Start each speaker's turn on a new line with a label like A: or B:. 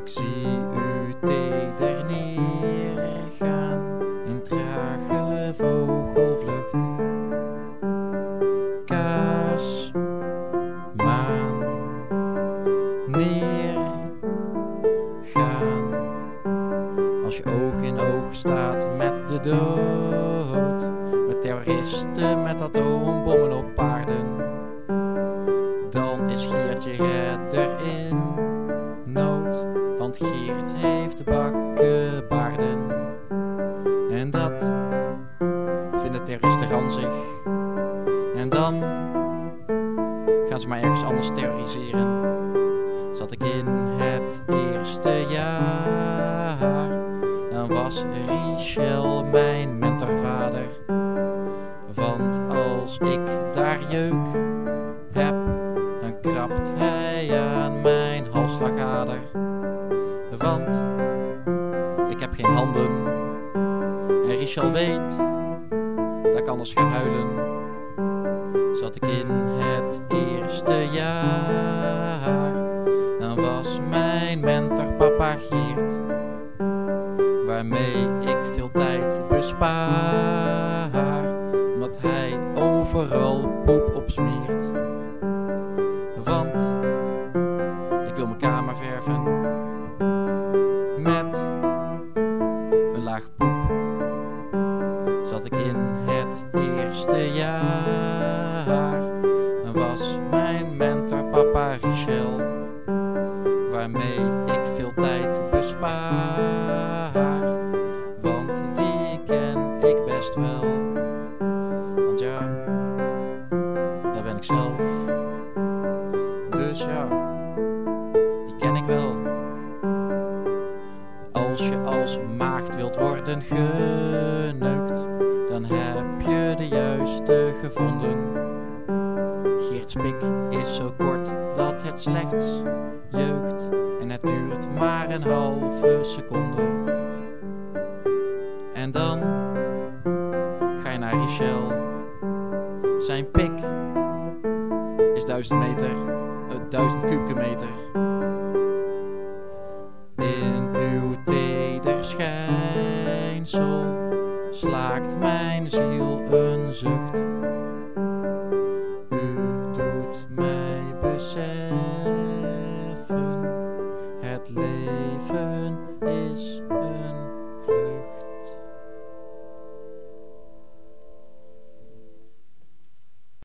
A: Ik zie u teder neergaan in trage vogelvlucht. Kaas, maan, neergaan. Als je oog in oog staat met de dood, met terroristen met atoombommen op paarden, dan is Geertje het want Geert heeft bakkenbaarden. En dat vinden terroristen ranzig. En dan gaan ze maar ergens anders terroriseren. Zat ik in het eerste jaar. Dan was Richel mijn mentorvader. Want als ik daar jeuk heb, dan krabt hij aan mijn halsslagader. Want ik heb geen handen. En Richel weet, dat kan als gehuilen. Zat ik in het eerste jaar, dan was mijn mentor papa Geert. Waarmee ik veel tijd bespaar, eerste jaar, was mijn mentor papa Richel. Waarmee ik veel tijd bespaar, want die ken ik best wel. Want ja, daar ben ik zelf. Dus ja, die ken ik wel. Als je als maagd wilt worden geneukt, dan heb je de juiste gevonden. Geert's pik is zo kort dat het slechts jeukt en het duurt maar een halve seconde. En dan ga je naar Richel. Zijn pik is duizend meter, eh, duizend kubieke meter. In uw teder schijnsel slaakt mijn ziel een zucht. U doet mij beseffen, het leven